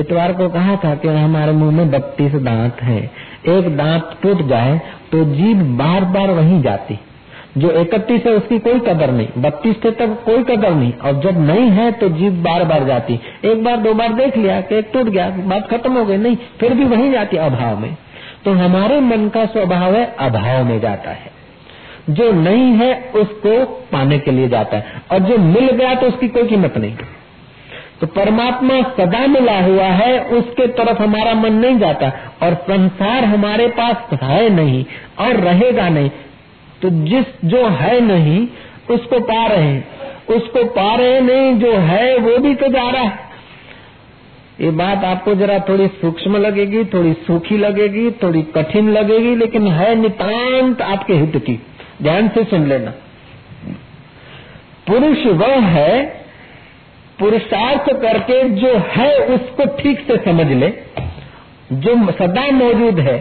इतवार को कहा था कि हमारे मुँह में बत्तीस दांत हैं। एक दांत टूट जाए तो जीभ बार बार वहीं जाती। जो इकतीस है, उसकी कोई कदर नहीं। बत्तीस थे तक कोई कदर नहीं। और जब नहीं है तो जीव बार बार जाती। एक बार, दो बार देख लिया कि टूट गया, बात खत्म हो गई। नहीं, फिर भी वहीं जाती अभाव में। तो हमारे मन का स्वभाव है, अभाव में जाता है। जो नहीं है, उसको पाने के लिए जाता है। और जो मिल गया तो उसकी कोई कीमत नहीं। तो परमात्मा सदा मिला हुआ है, उसके तरफ़ हमारा मन नहीं जाता और संसार हमारे पास है नहीं और रहेगा नहीं। तो जिस जो है नहीं, उसको पा रहे हैं। उसको पा रहे नहीं, जो है वो भी तो जा रहा है। ये बात आपको जरा थोड़ी सूक्ष्म लगेगी, थोड़ी सूखी लगेगी, थोड़ी कठिन लगेगी, लेकिन है नितांत आपके हित की। ध्यान से सुन लेना। पुरुष वह है पुरुषार्थ करके जो है उसको ठीक से समझ ले, जो सदा मौजूद है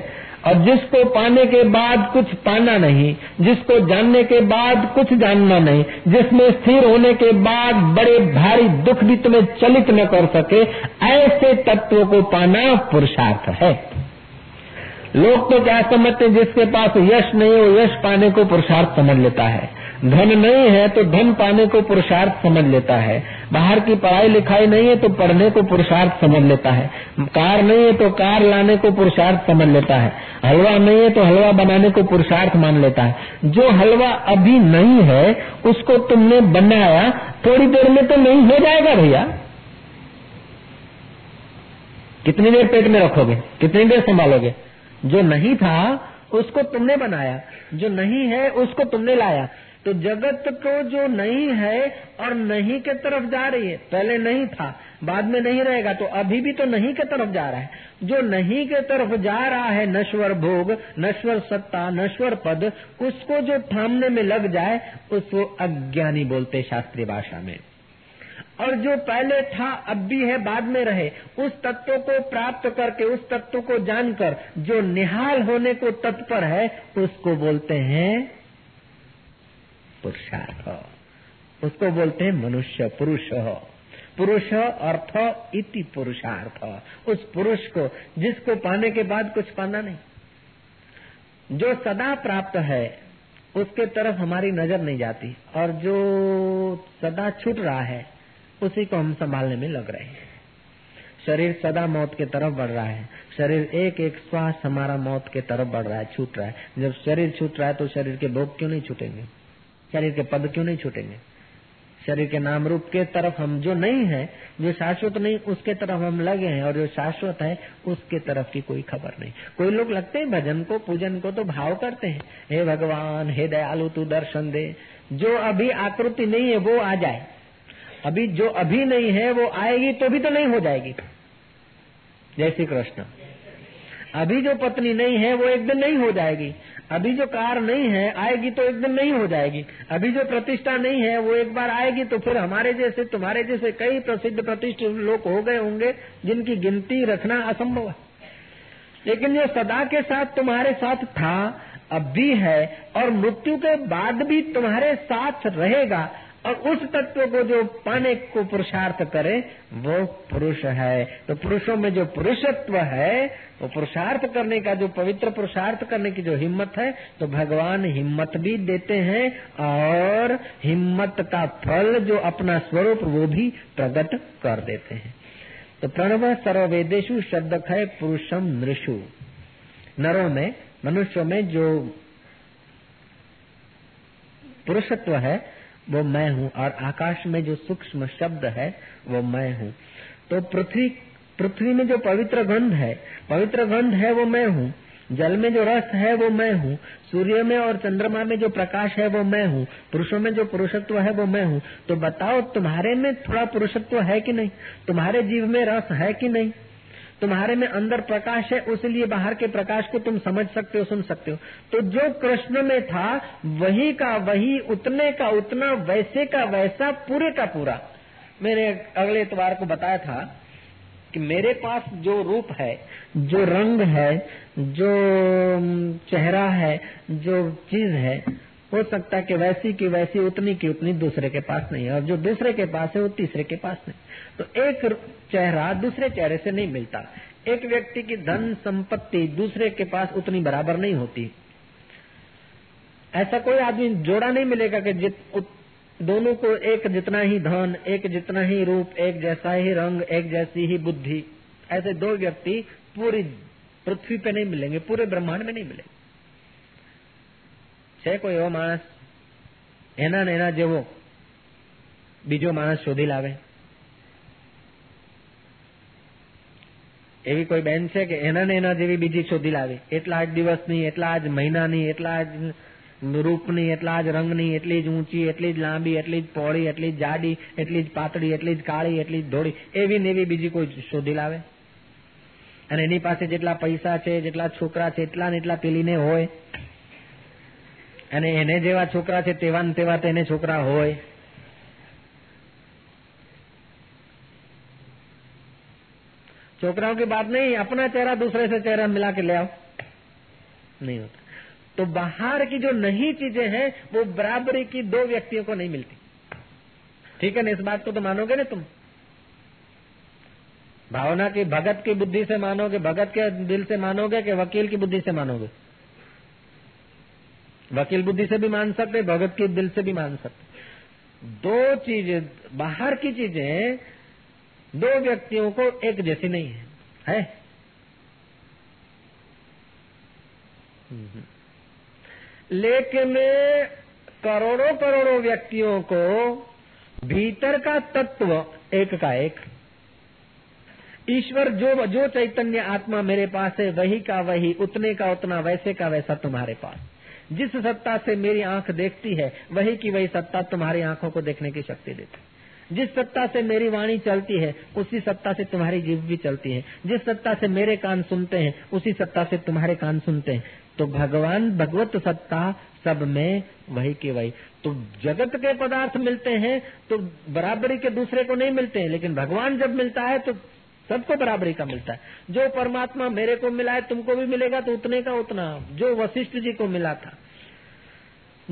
और जिसको पाने के बाद कुछ पाना नहीं, जिसको जानने के बाद कुछ जानना नहीं, जिसमें स्थिर होने के बाद बड़े भारी दुख भी तुम्हें चलित न कर सके, ऐसे तत्वों को पाना पुरुषार्थ है। लोग तो क्या समझते जिसके पास यश नहीं हो, यश पाने को पुरुषार्थ समझ लेता है। धन नहीं है तो धन पाने को पुरुषार्थ समझ लेता है। बाहर की पढ़ाई लिखाई नहीं है तो पढ़ने को पुरुषार्थ समझ लेता है। कार नहीं है तो कार लाने को पुरुषार्थ समझ लेता है। हलवा नहीं है तो हलवा बनाने को पुरुषार्थ मान लेता है। जो हलवा अभी नहीं है, उसको तुमने बनाया, थोड़ी देर में तो नहीं हो जाएगा भैया। कितनी देर पेट में रखोगे? कितनी देर संभालोगे? जो नहीं था, उसको तुमने बनाया। जो नहीं है, उसको तुमने लाया। तो जगत को जो नहीं है और नहीं के तरफ़ जा रही है, पहले नहीं था, बाद में नहीं रहेगा तो अभी भी तो नहीं के तरफ़ जा रहा है। जो नहीं के तरफ़ जा रहा है, नश्वर भोग, नश्वर सत्ता, नश्वर पद, उसको जो थामने में लग जाए, उसको अज्ञानी बोलते शास्त्रीय भाषा में। और जो पहले था, अब भी है, बाद में रहे, उस तत्व को प्राप्त करके, उस तत्व को जानकर, जो निहाल होने को तत्पर है, उसको बोलते हैं पुरुषार्थ। उसको बोलते हैं मनुष्य पुरुष। पुरुष अर्थ इति पुरुषार्थ। उस पुरुष को, जिसको पाने के बाद कुछ पाना नहीं। जो सदा प्राप्त है, उसके तरफ़ हमारी नज़र नहीं जाती। और जो सदा छूट रहा है, उसी को हम संभालने में लग रहे हैं। शरीर सदा मौत के तरफ़ बढ़ रहा है। शरीर एक एक श्वास हमारा मौत के तरफ़ बढ़ रहा है, छूट रहा है। जब शरीर छूट रहा है तो शरीर के भोग क्यों नहीं छूटेंगे? शरीर के पद क्यों नहीं छूटेंगे? शरीर के नाम रूप के तरफ़ हम जो नहीं है, जो शाश्वत नहीं, उसके तरफ़ हम लगे हैं और जो शाश्वत है, उसके तरफ़ की कोई खबर नहीं। कोई लोग लगते हैं भजन को, पूजन को तो भाव करते हैं। हे भगवान, हे दयालु, तू दर्शन दे। जो अभी आकृति नहीं है, वो आ जाए। अभी जो अभी नहीं है, वो आएगी तो भी तो नहीं हो जाएगी। जय श्री कृष्ण। अभी जो पत्नी नहीं है, वो एक दिन नहीं हो जाएगी। अभी जो कार नहीं है, आएगी तो एक दिन नहीं हो जाएगी। अभी जो प्रतिष्ठा नहीं है, वो एक बार आएगी तो फिर हमारे जैसे, तुम्हारे जैसे कई प्रसिद्ध प्रतिष्ठित लोग हो गए होंगे, जिनकी गिनती रखना असंभव है। लेकिन जो सदा के साथ तुम्हारे साथ था, अब भी है, और मृत्यु के बाद भी तुम्हारे साथ रहेगा। और उस तत्व को जो पाने को पुरुषार्थ करे, वो पुरुष है। तो पुरुषों में जो पुरुषत्व है, वो पुरुषार्थ करने का, जो पवित्र पुरुषार्थ करने की जो हिम्मत है तो भगवान हिम्मत भी देते हैं और हिम्मत का फल जो अपना स्वरूप, वो भी प्रकट कर देते हैं। तो प्रणव सर्ववेदेशु शब्द है पुरुषम नृषु। नरों में, मनुष्यों में जो पुरुषत्व है वो मैं हूँ और आकाश में जो सूक्ष्म शब्द है, वो मैं हूँ। तो पृथ्वी पृथ्वी में जो पवित्र गंध है, पवित्र गंध है वो मैं हूँ। जल में जो रस है वो मैं हूँ। सूर्य में और चंद्रमा में जो प्रकाश है वो मैं हूँ। पुरुषों में जो पुरुषत्व है वो मैं हूँ। तो बताओ, तुम्हारे में थोड़ा पुरुषत्व है कि नहीं? तुम्हारे जीव में रस है कि नहीं? तुम्हारे में अंदर प्रकाश है, उसलिए बाहर के प्रकाश को तुम समझ सकते हो, सुन सकते हो। तो जो कृष्ण में था, वही का वही, उतने का उतना, वैसे का वैसा, पूरे का पूरा। मैंने अगले इतवार को बताया था कि मेरे पास जो रूप है, जो रंग है, जो चेहरा है, जो चीज़ है हो सकता है कि वैसी की वैसी, उतनी की उतनी दूसरे के पास नहीं है। और जो दूसरे के पास है, वो तीसरे के पास नहीं। तो एक चेहरा दूसरे चेहरे से नहीं मिलता। एक व्यक्ति की धन संपत्ति दूसरे के पास उतनी बराबर नहीं होती। ऐसा कोई आदमी जोड़ा नहीं मिलेगा कि जित दोनों को एक जितना ही धन, एक जितना ही रूप, एक जैसा ही रंग, एक जैसी ही बुद्धि। ऐसे दो व्यक्ति पूरी पृथ्वी पे नहीं मिलेंगे, पूरे ब्रह्मांड में नहीं मिलेंगे। છે કોઈ એવો માણસ એના ને એના જેવો બીજો માણસ શોધી લાવે એવી કોઈ બેન છે કે એના ને એના જેવી બીજી શોધી લાવે એટલા જ દિવસની એટલા જ મહિનાની એટલા જ રૂપની એટલા જ રંગની એટલી જ ઊંચી એટલી જ લાંબી એટલી જ પહોળી એટલી જ જાડી એટલી જ પાતળી એટલી જ કાળી એટલી જ ધોળી એવી ને એવી બીજી કોઈ શોધી લાવે અને એની પાસે જેટલા પૈસા છે જેટલા છોકરા છે એટલા ને એટલા પેલીને હોય અને એને જેવા છોકરા છે તેવા ને તેવા તેને છોકરા હોય छोकराओं की बात नहीं अपना चेहरा दूसरे से चेहरा मिला के ले आओ नहीं होता तो बाहर की जो नहीं चीजें हैं वो बराबरी की दो व्यक्तियों को नहीं मिलती ठीक है ना इस बात को तो मानोगे ना तुम भावना की भगत की बुद्धि से मानोगे भगत के दिल से मानोगे कि वकील की बुद्धि से मानोगे वकील बुद्धि से भी मान सकते भगत के दिल से भी मान सकते दो चीज़ें, बाहर की चीज़ें दो व्यक्तियों को एक जैसी नहीं है। है? लेकिन करोड़ों करोड़ों व्यक्तियों को भीतर का तत्व एक का एक। ईश्वर जो जो चैतन्य आत्मा मेरे पास है, वही का वही, उतने का उतना, वैसे का वैसा तुम्हारे पास। जिस सत्ता से मेरी आँख देखती है, वही की वही सत्ता तुम्हारी आँखों को देखने की शक्ति देती है। जिस सत्ता से मेरी वाणी चलती है, उसी सत्ता से तुम्हारी जीव भी चलती है। जिस सत्ता से मेरे कान सुनते हैं, उसी सत्ता से तुम्हारे कान सुनते हैं। तो भगवान, भगवत सत्ता, सब में वही के वही। तो जगत के पदार्थ मिलते हैं तो बराबरी के दूसरे को नहीं मिलते हैं, लेकिन भगवान जब मिलता है तो सबको बराबरी का मिलता है। जो परमात्मा मेरे को मिला है, तुमको भी मिलेगा तो उतने का उतना। जो वशिष्ठ जी को मिला था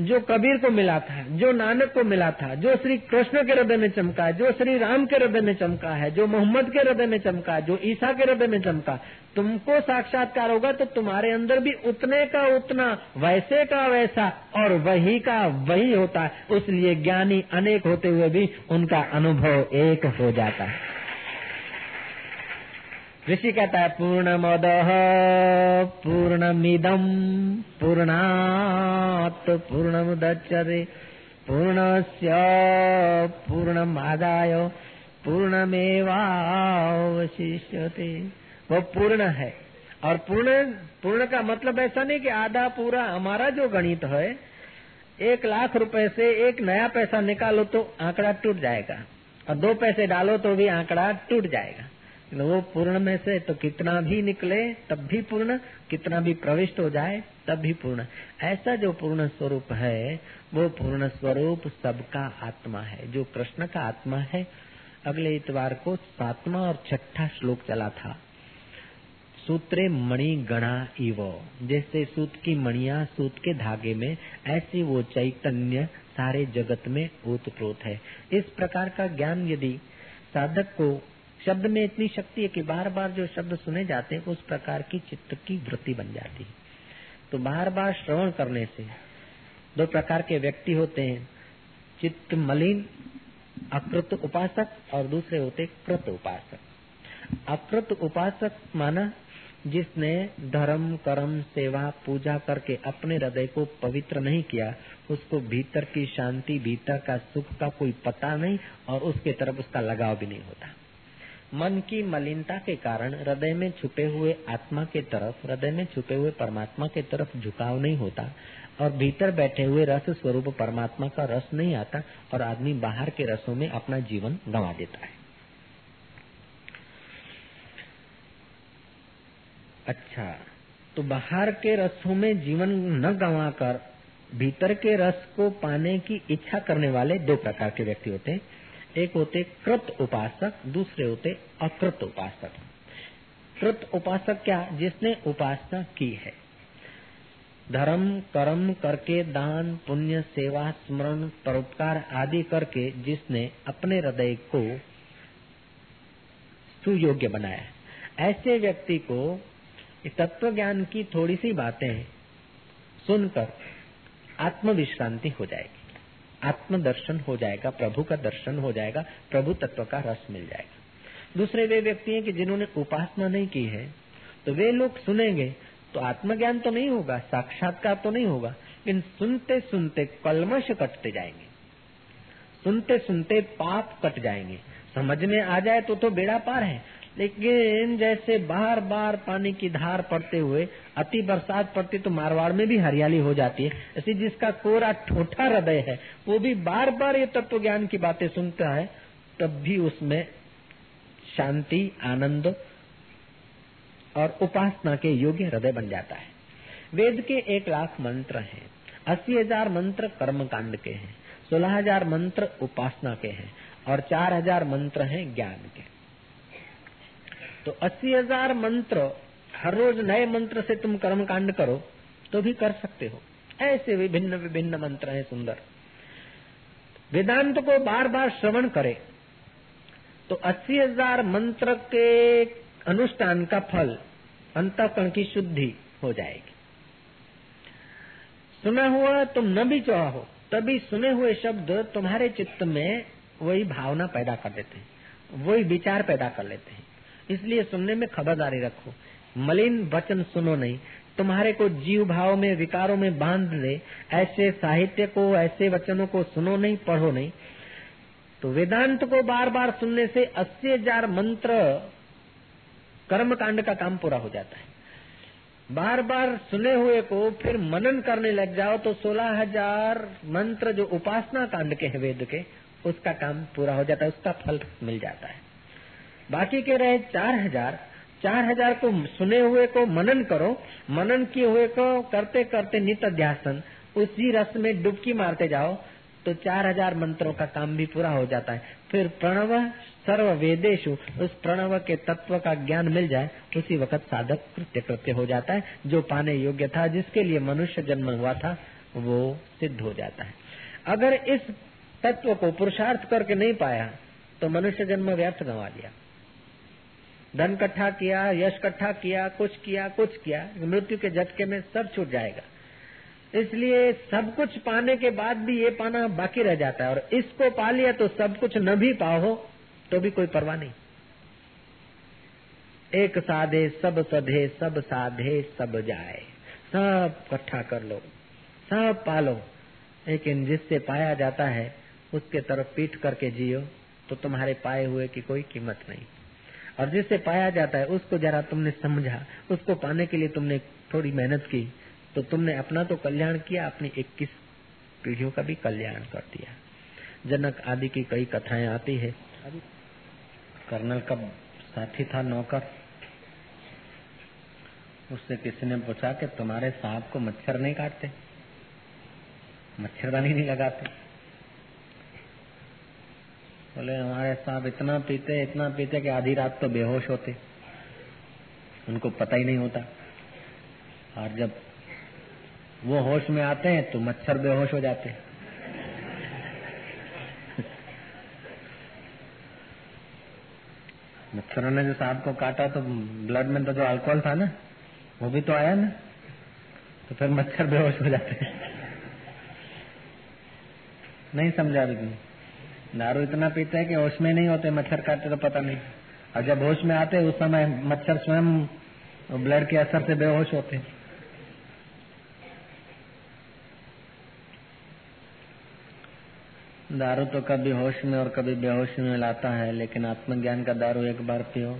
जो कबीर को मिला था, जो नानक को मिला था, जो श्री कृष्ण के हृदय में चमका है जो श्री राम के हृदय में चमका है, जो मोहम्मद के हृदय में चमका है जो ईसा के हृदय में चमका, तुमको साक्षात्कार होगा तो तुम्हारे अंदर भी उतने का उतना, वैसे का वैसा और वही का वही होता है। उसलिए ज्ञानी अनेक होते हुए भी उनका अनुभव एक हो जाता है। ऋषि कहता है पूर्ण मद पूर्णमिदम पूर्णात पूर्ण पूर्णमुदच्यते पूर्णस्य पूर्णमादाय पूर्णमेवावशिष्यते। वो पूर्ण है। और पूर्ण पूर्ण का मतलब ऐसा नहीं कि आधा पूरा हमारा जो गणित है, एक लाख रुपए से एक नया पैसा निकालो तो आंकड़ा टूट जाएगा। और दो पैसे डालो तो भी आंकड़ा टूट जाएगा। वो पूर्ण में से तो कितना भी निकले, तब भी पूर्ण, कितना भी प्रविष्ट हो जाए, तब भी पूर्ण। ऐसा जो पूर्ण स्वरूप है, वो पूर्ण स्वरूप सबका आत्मा है। जो कृष्ण का आत्मा है, अगले इतवार को सातवा और छठा श्लोक चला था। सूत्रे मणि गणा इव। जैसे सूत की मणिया सूत के धागे में, ऐसे वो चैतन्य सारे जगत में ओतप्रोत है। इस प्रकार का ज्ञान यदि साधक को शब्द में इतनी शक्ति है कि बार बार जो शब्द सुने जाते हैं, उस प्रकार की चित्त की वृत्ति बन जाती है। तो बार बार श्रवण करने से दो प्रकार के व्यक्ति होते हैं, चित्त मलिन, अकृत उपासक और दूसरे होते कृत उपासक। अकृत उपासक माना जिसने धर्म, कर्म, सेवा, पूजा करके अपने हृदय को पवित्र नहीं किया, उसको भीतर की शांति, भीतर का सुख का कोई पता नहीं और उसके तरफ़ उसका लगाव भी नहीं होता। मन की मलिनता के कारण हृदय में छुपे हुए आत्मा के तरफ़, हृदय में छुपे हुए परमात्मा के तरफ़ झुकाव नहीं होता और भीतर बैठे हुए रस स्वरूप परमात्मा का रस नहीं आता और आदमी बाहर के रसों में अपना जीवन गंवा देता है। अच्छा तो बाहर के रसों में जीवन न गंवा कर भीतर के रस को पाने की इच्छा करने वाले दो प्रकार के व्यक्ति होते हैं। एक होते कृत उपासक, दूसरे होते अकृत उपासक। कृत उपासक क्या? जिसने उपासना की है। धर्म, कर्म करके दान, पुण्य, सेवा, स्मरण, परोपकार आदि करके जिसने अपने हृदय को सुयोग्य बनाया ऐसे व्यक्ति को तत्व ज्ञान की थोड़ी सी बातें सुनकर आत्म विश्रांति हो जाएगी। आत्म दर्शन हो जाएगा, प्रभु का दर्शन हो जाएगा, प्रभु तत्व का रस मिल जाएगा। दूसरे वे व्यक्ति हैं कि जिन्होंने उपासना नहीं की है तो वे लोग सुनेंगे तो आत्मज्ञान तो नहीं होगा, साक्षात्कार तो नहीं होगा, लेकिन सुनते सुनते कलमश कटते जाएँगे। सुनते सुनते पाप कट जाएँगे। समझ में आ जाए तो तो बेड़ा पार है लेकिन जैसे बार बार पानी की धार पड़ते हुए, अति बरसात पड़ती तो मारवाड़ में भी हरियाली हो जाती है। ऐसे जिसका कोरा ठोठा हृदय है, वो भी बार बार ये तत्व ज्ञान की बातें सुनता है, तब भी उसमें शांति, आनंद और उपासना के योग्य हृदय बन जाता है। वेद के एक लाख मंत्र हैं, अस्सी हज़ार मंत्र कर्म कांड के हैं, सोलह हज़ार मंत्र उपासना के हैं और चार हज़ार मंत्र हैं ज्ञान के। तो अस्सी हज़ार मंत्र, हर रोज नए मंत्र से तुम कर्म कांड करो तो भी कर सकते हो। ऐसे विभिन्न विभिन्न मंत्र हैं सुंदर। वेदांत को बार बार श्रवण करे तो अस्सी हज़ार मंत्र के अनुष्ठान का फल, अंतकरण की शुद्धि हो जाएगी। सुना हुआ तुम न भी चाहो, तभी सुने हुए शब्द तुम्हारे चित्त में वही भावना पैदा कर देते हैं, वही विचार पैदा कर लेते हैं। इसलिए सुनने में खबरदारी रखो। मलिन वचन सुनो नहीं। तुम्हारे को जीव भाव में, विकारों में बाँध दे। ऐसे साहित्य को, ऐसे वचनों को सुनो नहीं, पढ़ो नहीं। तो वेदांत को बार बार सुनने से अस्सी हज़ार मंत्र कर्म कांड का काम पूरा हो जाता है। बार बार सुने हुए को फिर मनन करने लग जाओ तो सोलह हज़ार मंत्र जो उपासना कांड के है वेद के, उसका काम पूरा हो जाता है, उसका फल मिल जाता है। बाकी के रहे चार हज़ार। चार हज़ार को सुने हुए को मनन करो। मनन किए हुए को करते करते नित अध्यासन उसी रस में डुबकी मारते जाओ तो चार हज़ार मंत्रों का काम भी पूरा हो जाता है। फिर प्रणव सर्व वेदेशु उस प्रणव के तत्व का ज्ञान मिल जाए, उसी वक्त साधक कृत्य कृत्य हो जाता है। जो पाने योग्य था, जिसके लिए मनुष्य जन्म हुआ था, वो सिद्ध हो जाता है। अगर इस तत्व को पुरुषार्थ करके नहीं पाया तो मनुष्य जन्म व्यर्थ गंवा दिया। धन इकट्ठा किया, यश इकट्ठा किया, कुछ किया कुछ किया, मृत्यु के झटके में सब छूट जाएगा। इसलिए सब कुछ पाने के बाद भी ये पाना बाकी रह जाता है और इसको पा लिया तो सब कुछ न भी पाओ तो भी कोई परवाह नहीं। एक साधे, सब सधे, सब साधे, सब जाए। सब इकट्ठा कर लो, सब पालो। लेकिन जिससे पाया जाता है, उसके तरफ़ पीट करके जियो तो तुम्हारे पाए हुए की कोई कीमत नहीं। और जिसे पाया जाता है, उसको जरा तुमने समझा। उसको पाने के लिए तुमने थोड़ी मेहनत की। तो तुमने अपना तो कल्याण किया, अपनी इक्कीस पीढ़ियों का भी कल्याण कर दिया। जनक आदि की कई कथाएँ आती है। कर्नल का साथी था नौकर। उससे किसी ने पूछा कि तुम्हारे सांप को मच्छर नहीं काटते? मच्छरदानी नहीं लगाते? बोले, हमारे साहब इतना पीते इतना पीते कि आधी रात तो बेहोश होते। उनको पता ही नहीं होता। और जब वो होश में आते हैं तो मच्छर बेहोश हो जाते हैं। मच्छरों ने जो सांप को काटा तो ब्लड में तो जो अल्कोहल था ना, वो भी तो आया ना तो फिर मच्छर बेहोश हो जाते नहीं समझा भी दारू इतना पीते हैं कि होश में नहीं होते, मच्छर काटते तो पता नहीं। और जब होश में आते, उस समय मच्छर स्वयं ब्लड के असर से बेहोश होते दारू तो कभी होश में और कभी बेहोश में लाता है, लेकिन आत्मज्ञान का दारू एक बार पियो,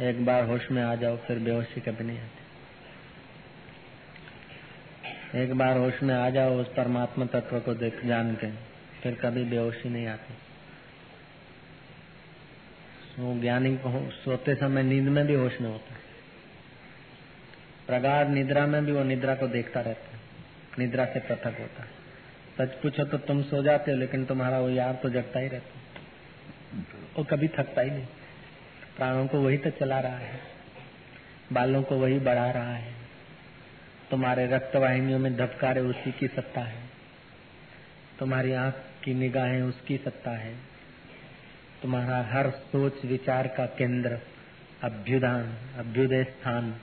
एक बार होश में आ जाओ, फिर बेहोशी कभी नहीं आती। एक बार होश में आ जाओ, उस परमात्मा तत्व को देख जान के फिर कभी बेहोशी नहीं आती। वो ज्ञानी सोते समय नींद में भी होश में होता। है प्रगाढ़ निद्रा में भी वो निद्रा को देखता रहता है। निद्रा से पृथक होता है। सच पूछो तो तुम सो जाते हो, लेकिन तुम्हारा वो यार तो जगता ही रहता वो कभी थकता ही नहीं। प्राणों को वही तो चला रहा है। बालों को वही बढ़ा रहा है। तुम्हारे रक्त वाहिनियों में धबकारे उसी की सत्ता है। तुम्हारी आँख की निगाहें उसकी सत्ता है। तुम्हारा हर सोच विचार का केंद्र, अभ्युदान, अभ्युदय स्थान।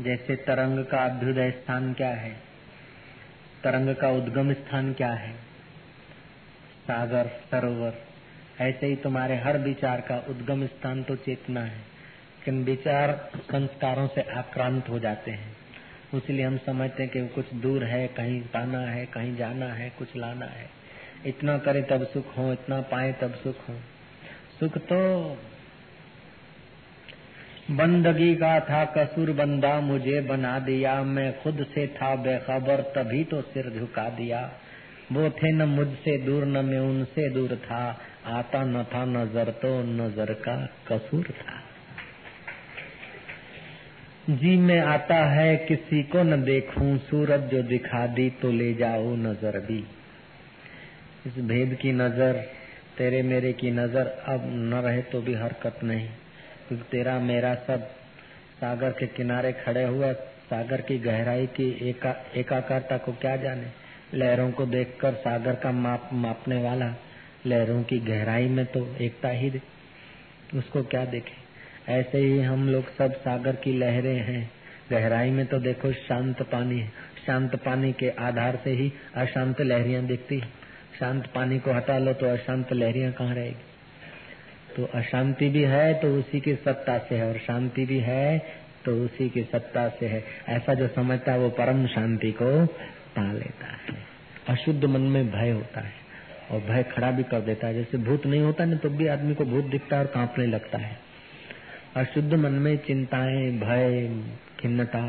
जैसे तरंग का अभ्युदय स्थान क्या है? तरंग का उद्गम स्थान क्या है? सागर, सरोवर, ऐसे ही तुम्हारे हर विचार का उद्गम स्थान तो चेतना है। लेकिन विचार संस्कारों से आक्रांत हो जाते हैं। इसलिए हम समझते हैं कि कुछ दूर है, कहीं पाना है, कहीं जाना है, कुछ लाना है। इतना करे तब सुख हो, इतना पाए तब सुख हो। सुख तो बंदगी का था, कसूर बंदा मुझे बना दिया, मैं खुद से था बेखबर, तभी तो सिर झुका दिया। वो थे न मुझसे दूर, न मैं उनसे दूर था, आता न था नज़र तो नज़र का कसूर था। जी में आता है, किसी को न देखूँ, सूरज जो दिखा दी तो ले जाओ नज़र भी। इस भेद की नज़र तेरे मेरे की नज़र अब न रहे तो भी हरकत नहीं। क्योंकि तेरा मेरा सब सागर के किनारे खड़े हुए सागर की गहराई की एका, एकाकारता को क्या जाने? लहरों को देखकर सागर का माप मापने वाला लहरों की गहराई में तो एकता ही दे। उसको क्या देखे? ऐसे ही हम लोग सब सागर की लहरें हैं। गहराई में तो देखो शांत पानी शांत पानी के आधार से ही अशांत लहरियाँ दिखती शांत पानी को हटा लो तो अशांत लहरियाँ कहाँ रहेगी? तो अशांति भी है तो उसी की सत्ता से है, और शांति भी है तो उसी की सत्ता से है। ऐसा जो समझता है वो परम शांति को पा लेता है। अशुद्ध मन में भय होता है, और भय खड़ा भी कर देता है। जैसे भूत नहीं होता ना तो भी आदमी को भूत दिखता है और कांपने लगता है। अशुद्ध मन में चिंताएँ, भय, खिन्नता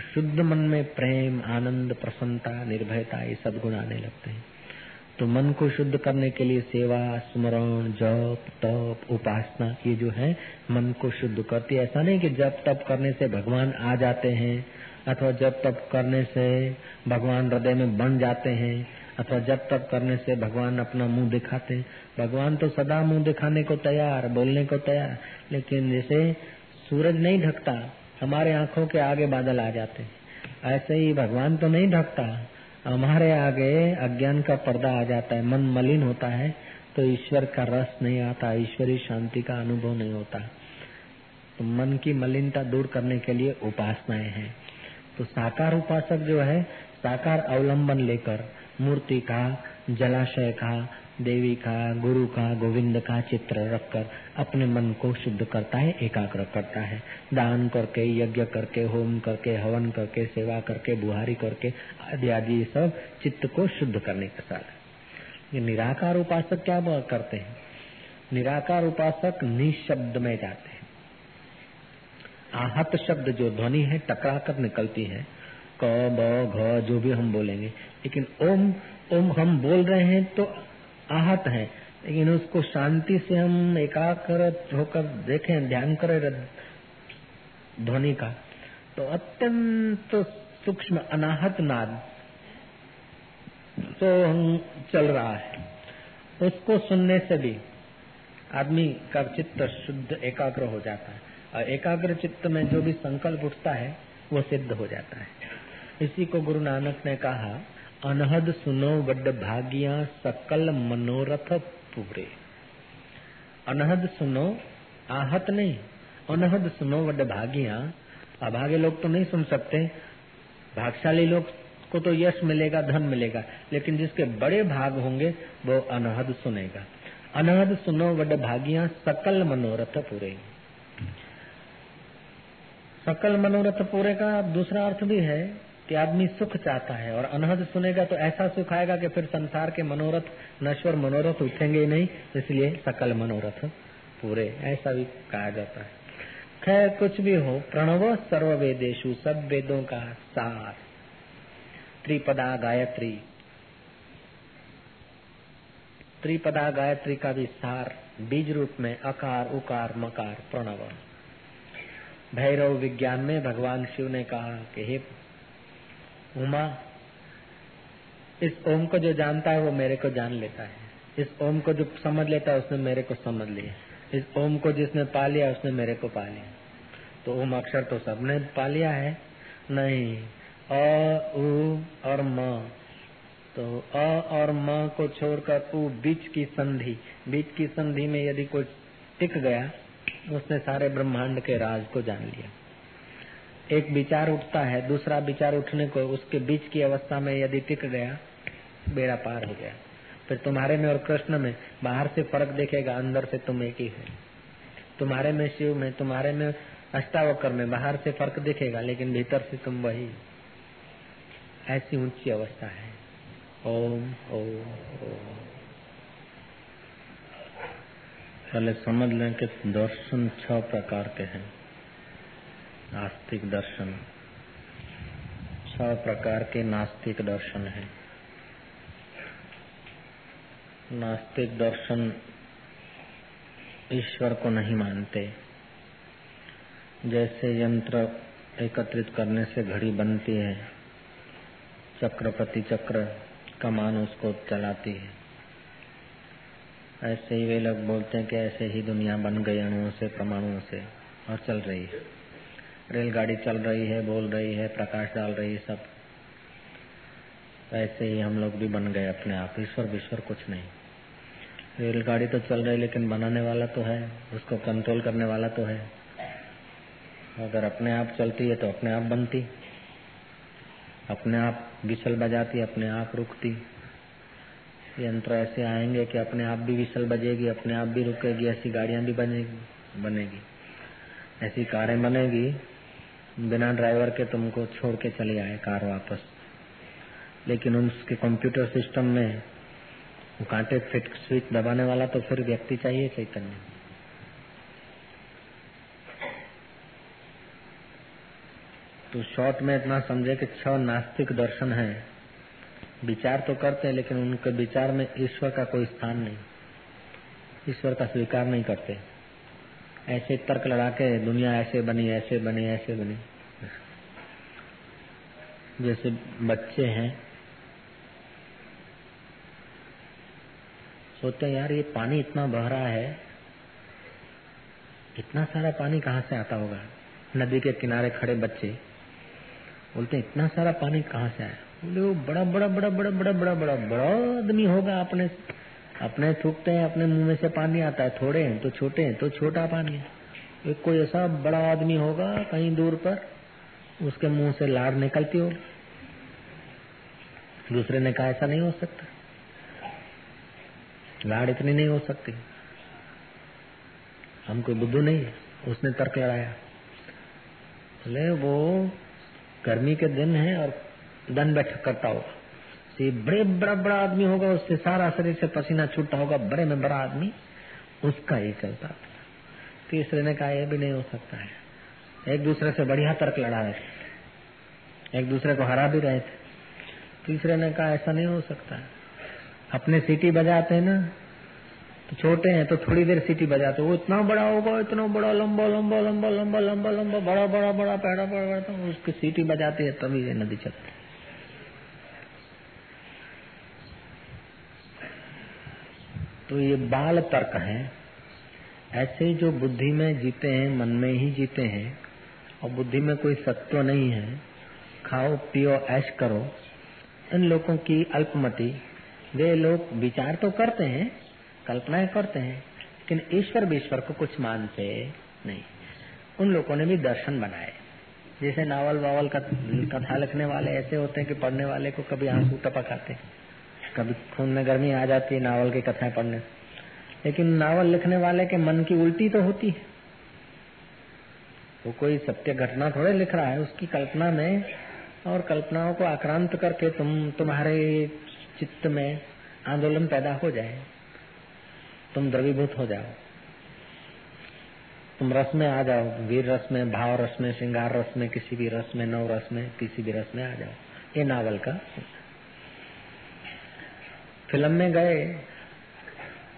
शुद्ध मन में प्रेम, आनंद, प्रसन्नता, निर्भयता, ये सदगुण आने लगते हैं। तो मन को शुद्ध करने के लिए सेवा, स्मरण, जप, तप, उपासना, ये जो है, मन को शुद्ध करती है। ऐसा नहीं कि जप तप करने से भगवान आ जाते हैं, अथवा जब तप करने से भगवान हृदय में बन जाते हैं, अथवा जब तप करने से भगवान अपना मुँह दिखाते हैं। भगवान तो सदा मुँह दिखाने को तैयार, बोलने को तैयार, लेकिन जैसे सूरज नहीं ढकता हमारे आँखों के आगे बादल आ जाते ऐसे ही भगवान तो नहीं ढकता। हमारे आगे अज्ञान का पर्दा आ जाता है, मन मलिन होता है तो ईश्वर का रस नहीं आता ईश्वरी शांति का अनुभव नहीं होता। तो मन की मलिनता दूर करने के लिए उपासनाएँ हैं। तो साकार उपासक जो है, साकार अवलंबन लेकर, मूर्ति का, जलाशय का देवी का, गुरु का, गोविंद का चित्र रखकर अपने मन को शुद्ध करता है, एकाग्र करता है। दान करके, यज्ञ करके, होम करके, हवन करके, सेवा करके, बुहारी करके आदि आदि सब चित्त को शुद्ध करने के साथ। ये निराकार उपासक क्या करते हैं? निराकार उपासक निशब्द में जाते हैं। आहत शब्द जो ध्वनि है टकरा कर निकलती है। क, ब, घ, जो भी हम बोलेंगे। लेकिन ओम ओम हम बोल रहे हैं तो आहत है। लेकिन उसको शांति से हम एकाग्र होकर देखें, ध्यान करें ध्वनि का। तो अत्यंत सूक्ष्म अनाहत नाद तो चल रहा है। उसको सुनने से भी आदमी का चित्त शुद्ध एकाग्र हो जाता है। और एकाग्र चित्त में जो भी संकल्प उठता है, वो सिद्ध हो जाता है। इसी को गुरु नानक ने कहा अनहद सुनो बड भागिया सकल मनोरथ पूरे। अनहद सुनो, आहत नहीं। अनहद सुनो बड भागिया। अभागे लोग तो नहीं सुन सकते। भागशाली लोग को तो यश मिलेगा, धन मिलेगा, लेकिन जिसके बड़े भाग होंगे, वो अनहद सुनेगा। अनहद सुनो बड भागिया सकल मनोरथ पूरे। सकल मनोरथ पूरे का दूसरा अर्थ भी है। कि आदमी सुख चाहता है और अनहद सुनेगा तो ऐसा सुख आएगा कि फिर संसार के मनोरथ, नश्वर मनोरथ उठेंगे ही नहीं, इसलिए सकल मनोरथ पूरे, ऐसा भी कहा जाता है। खैर, कुछ भी हो, प्रणव सर्व वेदेशु सब वेदों का सार। त्रिपदा गायत्री त्रिपदा गायत्री का भी सार, बीज रूप में अकार, उकार, मकार, प्रणव। भैरव विज्ञान में भगवान शिव ने कहा कि हे उमा, इस ओम को जो जानता है वो मेरे को जान लेता है। इस ओम को जो समझ लेता है उसने मेरे को समझ लिया। इस ओम को जिसने पा लिया उसने मेरे को पा लिया। तो ओम अक्षर तो सबने पा लिया है। नहीं, अ, उ, और म। तो अ और म को छोड़कर उ बीच की संधि, बीच की संधि में यदि कोई टिक गया, उसने सारे ब्रह्मांड के राज को जान लिया। एक विचार उठता है, दूसरा विचार उठने को उसके बीच की अवस्था में यदि टिक गया, बेड़ा पार हो गया। फिर तुम्हारे में और कृष्ण में बाहर से फ़र्क देखेगा, अंदर से तुम एक ही है। तुम्हारे में शिव में, तुम्हारे में अष्टावकर में बाहर से फ़र्क दिखेगा, लेकिन भीतर से तुम वही ऐसी ऊँची अवस्था है। ओम ओम ओम। पहले समझ लें कि दर्शन छह प्रकार के हैं। नास्तिक दर्शन। सब प्रकार के नास्तिक दर्शन हैं। नास्तिक दर्शन ईश्वर को नहीं मानते। जैसे यंत्र एकत्रित करने से घड़ी बनती है, चक्र प्रति चक्र कमान उसको चलाती है। ऐसे ही वे लोग बोलते हैं कि ऐसे ही दुनिया बन गई अणुओं से, परमाणुओं से और चल रही है। रेलगाड़ी चल रही है, बोल रही है, प्रकाश डाल रही है, सब। ऐसे ही हम लोग भी बन गए अपने आप, ईश्वर विश्वर कुछ नहीं। रेलगाड़ी तो चल रही लेकिन बनाने वाला तो है, उसको कंट्रोल करने वाला तो है। अगर अपने आप चलती है तो अपने आप बनती। अपने आप विशल बजाती, अपने आप रुकती। यंत्र ऐसे आएँगे कि अपने आप भी विशल बजेगी, अपने आप भी रुकेगी, ऐसी गाड़ियाँ भी बनेगी बनेगी। ऐसी कारें बनेगी बिना ड्राइवर के तुमको छोड़ के चले आए कार वापस। लेकिन उसके कंप्यूटर सिस्टम में कांटे फिट स्विच दबाने वाला तो फिर व्यक्ति चाहिए चैतन्य। तो शॉर्ट में इतना समझे कि छह नास्तिक दर्शन है। विचार तो करते हैं, लेकिन उनके विचार में ईश्वर का कोई स्थान नहीं। ईश्वर का स्वीकार नहीं करते। ऐसे तर्क लड़ा के दुनिया ऐसे बनी ऐसे बनी ऐसे बनी। जैसे बच्चे हैं, सोचते हैं, यार, ये पानी इतना बह रहा है, इतना सारा पानी कहाँ से आता होगा? नदी के किनारे खड़े बच्चे बोलते इतना सारा पानी कहाँ से आया? बोले, वो बड़ा बड़ा बड़ा बड़ा बड़ा बड़ा बड़ा बड़ा आदमी होगा अपने अपने थूकते हैं, अपने मुँह में से पानी आता है, थोड़े हैं तो छोटे हैं तो छोटा पानी है। एक कोई ऐसा बड़ा आदमी होगा कहीं दूर पर, उसके मुँह से लाड़ निकलती हो दूसरे ने कहा, ऐसा नहीं हो सकता। लाड़ इतनी नहीं हो सकती। हम कोई बुद्धू नहीं है। उसने तर्क लड़ाया बोले वो गर्मी के दिन है और दन बैठक करता होगा। तो बड़े बड़ा बड़ा आदमी होगा उससे सारा शरीर से पसीना छूटता होगा बड़े में बड़ा आदमी उसका ही चलता तीसरे ने कहा यह भी नहीं हो सकता है एक दूसरे से बढ़िया तर्क लड़ा रहे थे एक दूसरे को हरा भी रहे थे तीसरे ने कहा ऐसा नहीं हो सकता है अपने सीटी बजाते हैं ना तो छोटे हैं तो थोड़ी देर सीटी बजाते वो इतना बड़ा होगा इतना बड़ा लंबा लंबा लंबा लंबा लंबा लंबा बड़ा बड़ा बड़ा पैड़ा बड़ा तो उसकी सीटी बजाती है तभी ये नदी चलती तो ये बाल तर्क है। ऐसे जो बुद्धि में जीते हैं, मन में ही जीते हैं, और बुद्धि में कोई सत्व नहीं है, खाओ, पियो, ऐश करो, इन लोगों की अल्पमति। वे लोग विचार तो करते हैं, कल्पनाएँ करते हैं, लेकिन ईश्वर विश्वर को कुछ मानते नहीं। उन लोगों ने भी दर्शन बनाए। जैसे नावल वावल कथा लिखने वाले ऐसे होते हैं कि पढ़ने वाले को कभी आँसू टपक आते कभी खून में गर्मी आ जाती है, नावल की कथाएँ पढ़ने। लेकिन नावल लिखने वाले के मन की उल्टी तो होती है। वो कोई सत्य घटना थोड़े लिख रहा है, उसकी कल्पना में और कल्पनाओं को आक्रांत करके तुम, तुम्हारे चित्त में आंदोलन पैदा हो जाए। तुम द्रवीभूत हो जाओ। तुम रस में आ जाओ, वीर रस में, भाव रस में, श्रृंगार रस में, किसी भी रस में, नव रस में, किसी भी रस में आ जाओ। ये नावल का फ़िल्म में गए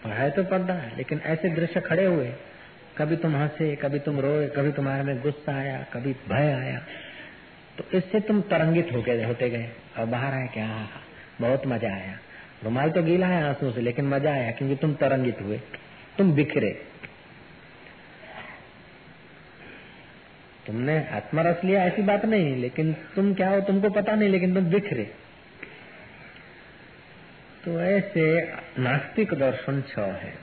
पढ़ाए तो पढ़ना है, लेकिन ऐसे दृश्य खड़े हुए, कभी तुम हंसे, कभी तुम रोए, कभी तुम्हारे में गुस्सा आया, कभी भय आया तो इससे तुम तरंगित हो गए, होते गए, और बाहर आए क्या बहुत मज़ा आया। रुमाल तो गीला है आँसू से, लेकिन मज़ा आया, क्योंकि तुम तरंगित हुए, तुम बिखरे। तुमने आत्मा रस लिया, ऐसी बात नहीं, लेकिन तुम क्या हो, तुमको पता नहीं, लेकिन तुम दिख तो ऐसे नास्तिक दर्शन छ है।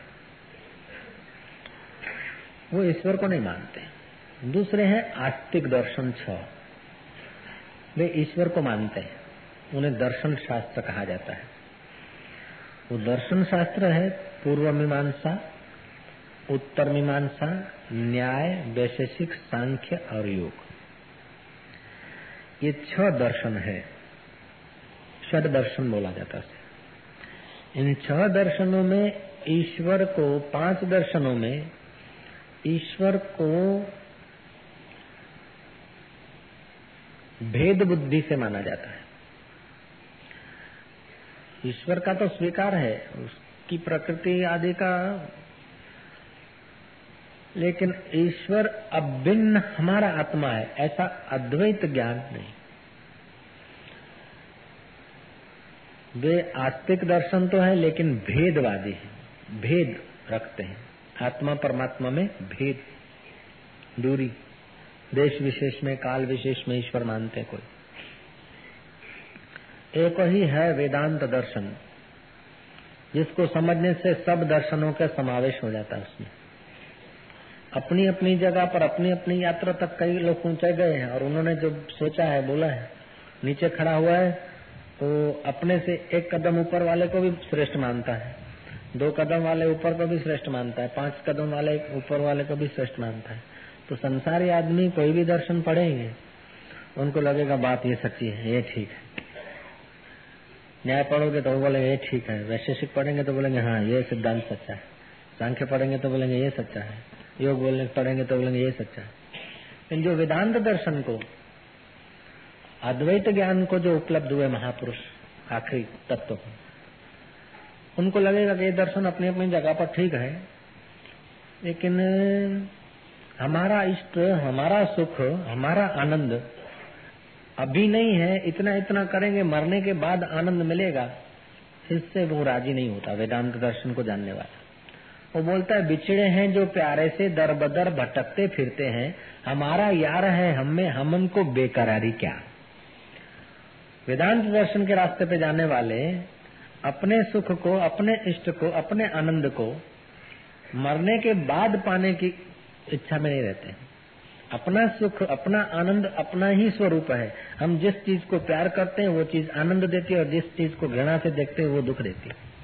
वो ईश्वर को नहीं मानते। दूसरे हैं, आस्तिक दर्शन छ। वे ईश्वर को मानते हैं। उन्हें दर्शन शास्त्र कहा जाता है। वो दर्शन शास्त्र है पूर्व मीमांसा, उत्तर मीमांसा, न्याय, वैशेषिक, सांख्य और योग। ये छह दर्शन है। षड दर्शन बोला जाता है। इन छह दर्शनों में, ईश्वर को पाँच दर्शनों में, ईश्वर को भेद बुद्धि से माना जाता है। ईश्वर का तो स्वीकार है, उसकी प्रकृति आदि का, लेकिन ईश्वर अभिन्न हमारा आत्मा है, ऐसा अद्वैत ज्ञान नहीं। वे आस्तिक दर्शन तो है, लेकिन भेदवादी है। भेद रखते हैं। आत्मा परमात्मा में भेद, दूरी। देश विशेष में, काल विशेष में ईश्वर मानते हैं कोई। एक ही है वेदांत दर्शन, जिसको समझने से सब दर्शनों का समावेश हो जाता है उसमें। अपनी अपनी जगह पर अपनी अपनी यात्रा तक कई लोग पहुँचे गए हैं, और उन्होंने जो सोचा है, बोला है, नीचे खड़ा हुआ है तो अपने से एक कदम ऊपर वाले को भी श्रेष्ठ मानता है। दो कदम वाले ऊपर को भी श्रेष्ठ मानता है। पाँच कदम वाले ऊपर वाले को भी श्रेष्ठ मानता है। तो संसारी आदमी कोई भी दर्शन पढ़ेंगे, उनको लगेगा, बात ये सच्ची है, ये ठीक है। न्याय पढ़ोगे तो बोलेंगे, ये ठीक है। वैशेषिक पढ़ेंगे तो बोलेंगे हाँ ये सिद्धांत सच्चा है। सांख्य पढ़ेंगे तो बोलेंगे, ये सच्चा है। योग बोलने पढ़ेंगे तो बोलेंगे, ये सच्चा है। लेकिन जो वेदांत दर्शन को अद्वैत ज्ञान को जो उपलब्ध हुए महापुरुष, आखिरी तत्व को। उनको लगेगा कि दर्शन अपनी अपनी जगह पर ठीक है, लेकिन हमारा इष्ट, हमारा सुख, हमारा आनंद अभी नहीं है, इतना इतना करेंगे, मरने के बाद आनंद मिलेगा, इससे वो राज़ी नहीं होता, वेदांत दर्शन को जानने वाला। वो बोलता है, बिछड़े हैं जो प्यारे से दर बदर भटकते फिरते हैं, हमारा यार है, हमें हम उनको बेकरारी क्या? वेदांत दर्शन के रास्ते पे जाने वाले अपने सुख को, अपने इष्ट को, अपने आनंद को मरने के बाद पाने की इच्छा में नहीं रहते। अपना सुख, अपना आनंद, अपना ही स्वरूप है। हम जिस चीज़ को प्यार करते हैं, वो चीज़ आनंद देती है और जिस चीज़ को घृणा से देखते हैं, वो दुख देती है।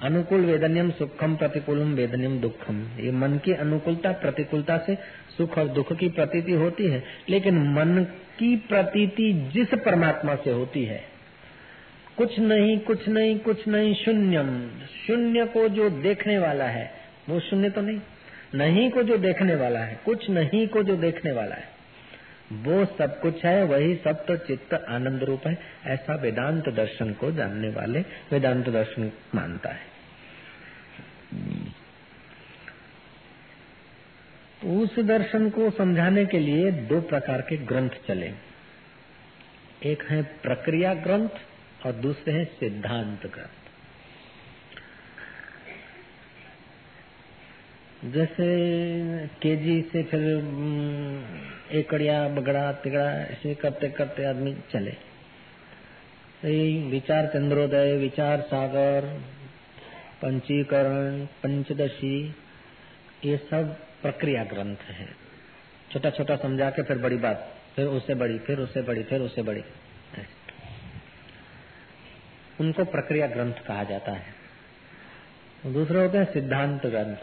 अनुकूल वेदनियम सुखम प्रतिकूलम वेदनियम दुखम। ये मन की अनुकूलता, प्रतिकूलता से सुख और दुख की प्रतीति होती है, लेकिन मन की प्रतीति जिस परमात्मा से होती है, कुछ नहीं कुछ नहीं कुछ नहीं, शून्यम। शून्य को जो देखने वाला है, वो शून्य तो नहीं नहीं को जो देखने वाला है, कुछ नहीं को जो देखने वाला है, वो सब कुछ है, वही सब तो चित्त आनंद रूप है, ऐसा वेदांत दर्शन को जानने वाले, वेदांत दर्शन मानता है। उस दर्शन को समझाने के लिए दो प्रकार के ग्रंथ चले। एक है प्रक्रिया ग्रंथ और दूसरे हैं सिद्धांत ग्रंथ। जैसे केजी से फिर एकड़िया, बगड़ा, तिगड़ा, ऐसे करते करते आदमी चले। विचार चंद्रोदय, विचार सागर पंचीकरण, पंचदशी, ये सब प्रक्रिया ग्रंथ है। छोटा छोटा समझा के फिर बड़ी बात, फिर उससे बड़ी, फिर उससे बड़ी, फिर उससे बड़ी। उनको प्रक्रिया ग्रंथ कहा जाता है। दूसरे होते हैं सिद्धांत ग्रंथ।